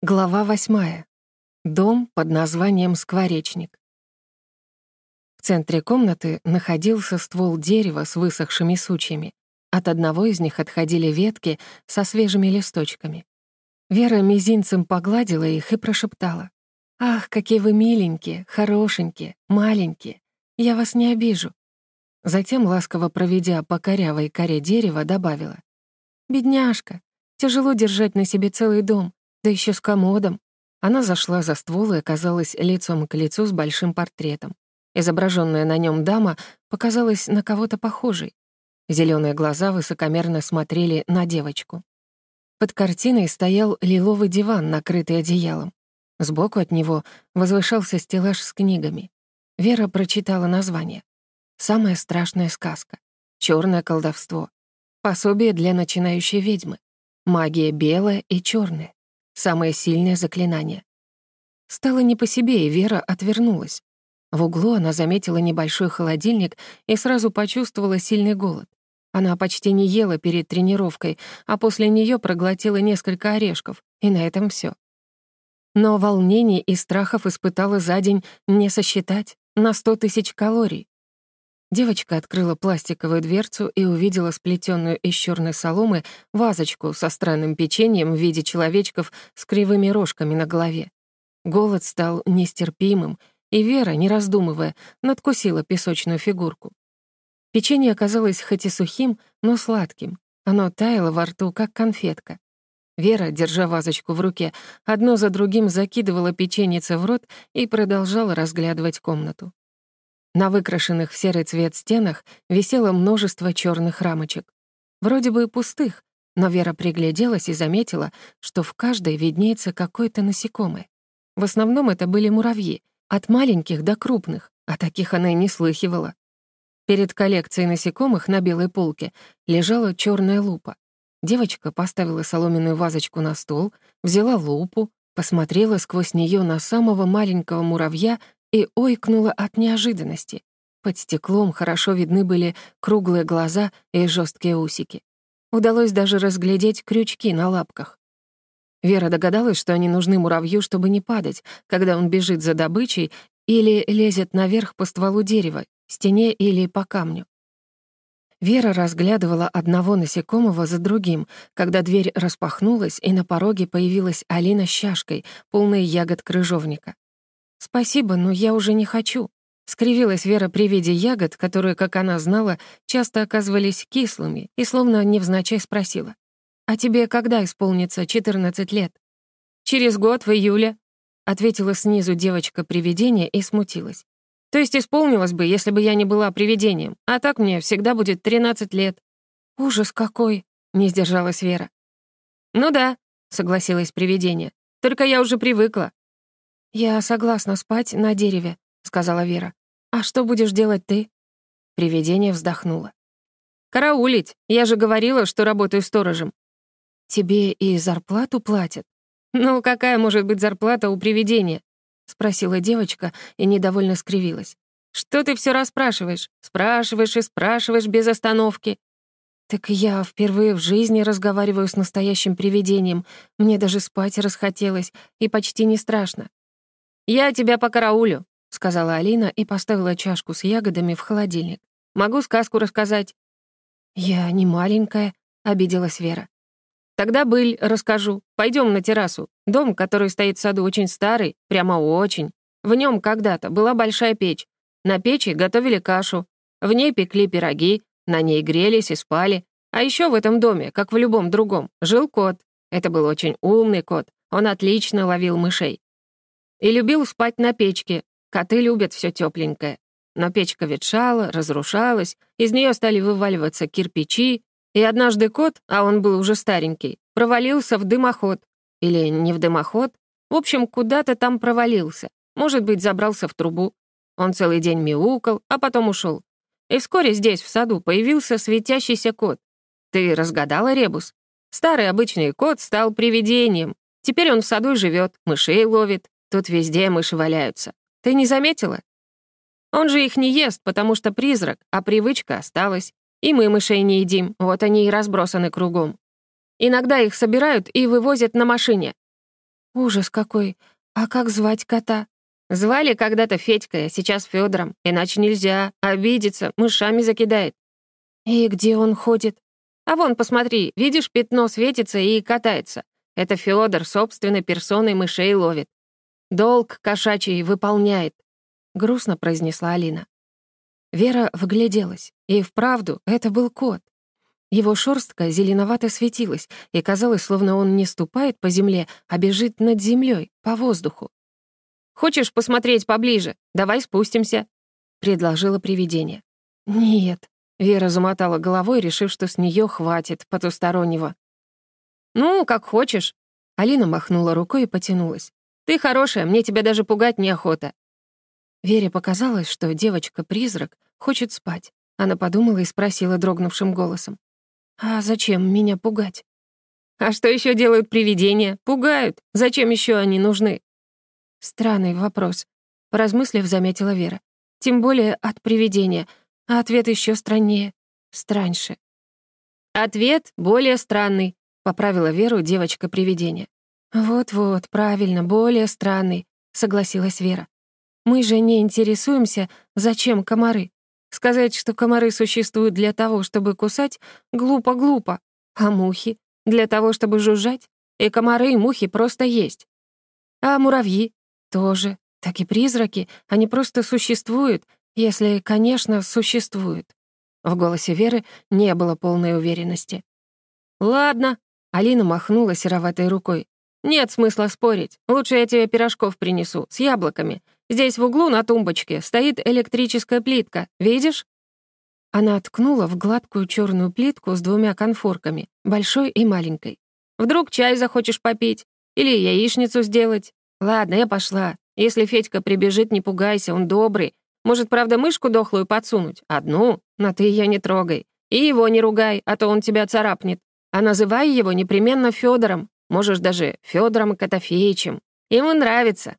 Глава восьмая. Дом под названием Скворечник. В центре комнаты находился ствол дерева с высохшими сучьями. От одного из них отходили ветки со свежими листочками. Вера мизинцем погладила их и прошептала. «Ах, какие вы миленькие, хорошенькие, маленькие. Я вас не обижу». Затем, ласково проведя по корявой коре дерева, добавила. «Бедняжка, тяжело держать на себе целый дом, да еще с комодом. Она зашла за ствол и оказалась лицом к лицу с большим портретом. Изображенная на нем дама показалась на кого-то похожей. Зеленые глаза высокомерно смотрели на девочку. Под картиной стоял лиловый диван, накрытый одеялом. Сбоку от него возвышался стеллаж с книгами. Вера прочитала название. «Самая страшная сказка», «Чёрное колдовство», «Пособие для начинающей ведьмы», «Магия белая и черная», самое сильное заклинание. Стало не по себе, и Вера отвернулась. В углу она заметила небольшой холодильник и сразу почувствовала сильный голод. Она почти не ела перед тренировкой, а после нее проглотила несколько орешков, и на этом все. Но волнений и страхов испытала за день не сосчитать на сто тысяч калорий. Девочка открыла пластиковую дверцу и увидела сплетенную из черной соломы вазочку со странным печеньем в виде человечков с кривыми рожками на голове. Голод стал нестерпимым, и Вера, не раздумывая, надкусила песочную фигурку. Печенье оказалось хоть и сухим, но сладким. Оно таяло во рту, как конфетка. Вера, держа вазочку в руке, одно за другим закидывала печенице в рот и продолжала разглядывать комнату. На выкрашенных в серый цвет стенах висело множество черных рамочек. Вроде бы пустых, но Вера пригляделась и заметила, что в каждой виднеется какое-то насекомое. В основном это были муравьи, от маленьких до крупных, а таких она и не слыхивала. Перед коллекцией насекомых на белой полке лежала черная лупа. Девочка поставила соломенную вазочку на стол, взяла лупу, посмотрела сквозь нее на самого маленького муравья и ойкнула от неожиданности. Под стеклом хорошо видны были круглые глаза и жесткие усики. Удалось даже разглядеть крючки на лапках. Вера догадалась, что они нужны муравью, чтобы не падать, когда он бежит за добычей или лезет наверх по стволу дерева, стене или по камню. Вера разглядывала одного насекомого за другим, когда дверь распахнулась, и на пороге появилась Алина с чашкой, полной ягод крыжовника. «Спасибо, но я уже не хочу», — скривилась Вера при виде ягод, которые, как она знала, часто оказывались кислыми, и словно невзначай спросила. «А тебе когда исполнится 14 лет?» «Через год, в июле», — ответила снизу девочка-привидение и смутилась. «То есть исполнилось бы, если бы я не была привидением, а так мне всегда будет 13 лет». «Ужас какой!» — не сдержалась Вера. «Ну да», — согласилась привидение. «Только я уже привыкла. «Я согласна спать на дереве», — сказала Вера. «А что будешь делать ты?» Привидение вздохнуло. «Караулить. Я же говорила, что работаю сторожем». «Тебе и зарплату платят?» «Ну, какая может быть зарплата у привидения?» — спросила девочка и недовольно скривилась. «Что ты все расспрашиваешь? Спрашиваешь и спрашиваешь без остановки». «Так я впервые в жизни разговариваю с настоящим привидением. Мне даже спать расхотелось, и почти не страшно. «Я тебя покараулю», — сказала Алина и поставила чашку с ягодами в холодильник. «Могу сказку рассказать». «Я не маленькая», — обиделась Вера. «Тогда быль расскажу. Пойдем на террасу. Дом, который стоит в саду, очень старый, прямо очень. В нем когда-то была большая печь. На печи готовили кашу. В ней пекли пироги, на ней грелись и спали. А еще в этом доме, как в любом другом, жил кот. Это был очень умный кот. Он отлично ловил мышей. И любил спать на печке. Коты любят все тепленькое. Но печка ветшала, разрушалась, из нее стали вываливаться кирпичи, и однажды кот, а он был уже старенький, провалился в дымоход. Или не в дымоход. В общем, куда-то там провалился. Может быть, забрался в трубу. Он целый день мяукал, а потом ушел. И вскоре здесь, в саду, появился светящийся кот. Ты разгадала, Ребус? Старый обычный кот стал привидением. Теперь он в саду живет, мышей ловит, Тут везде мыши валяются. Ты не заметила? Он же их не ест, потому что призрак, а привычка осталась. И мы мышей не едим, вот они и разбросаны кругом. Иногда их собирают и вывозят на машине. Ужас какой. А как звать кота? Звали когда-то Федькой, а сейчас Федором. Иначе нельзя. Обидится, мышами закидает. И где он ходит? А вон, посмотри, видишь, пятно светится и катается. Это Федор собственной персоной мышей ловит. Долг кошачий выполняет. Грустно произнесла Алина. Вера вгляделась, и вправду это был кот. Его шерстка зеленовато светилась, и казалось, словно он не ступает по земле, а бежит над землей, по воздуху. «Хочешь посмотреть поближе? Давай спустимся», — предложило привидение. «Нет», — Вера замотала головой, решив, что с нее хватит потустороннего. «Ну, как хочешь». Алина махнула рукой и потянулась. «Ты хорошая, мне тебя даже пугать неохота». Вере показалось, что девочка-призрак хочет спать. Она подумала и спросила дрогнувшим голосом. «А зачем меня пугать?» «А что еще делают привидения? Пугают. Зачем еще они нужны?» Странный вопрос. Поразмыслив, заметила Вера. Тем более от привидения. А ответ еще страннее. Страньше. «Ответ более странный», — поправила Веру девочка-привидение. «Вот-вот, правильно, более странный», — согласилась Вера. Мы же не интересуемся, зачем комары. Сказать, что комары существуют для того, чтобы кусать, глупо-глупо. А мухи? Для того, чтобы жужжать? И комары, и мухи просто есть. А муравьи? Тоже. Так и призраки, они просто существуют, если, конечно, существуют. В голосе Веры не было полной уверенности. «Ладно», — Алина махнула сероватой рукой. «Нет смысла спорить. Лучше я тебе пирожков принесу, с яблоками. Здесь в углу на тумбочке стоит электрическая плитка. Видишь?» Она ткнула в гладкую черную плитку с двумя конфорками, большой и маленькой. «Вдруг чай захочешь попить? Или яичницу сделать? Ладно, я пошла. Если Федька прибежит, не пугайся, он добрый. Может, правда, мышку дохлую подсунуть? Одну? Но ты ее не трогай. И его не ругай, а то он тебя царапнет. А называй его непременно Федором. Можешь даже Федором Котофеичем. Ему нравится.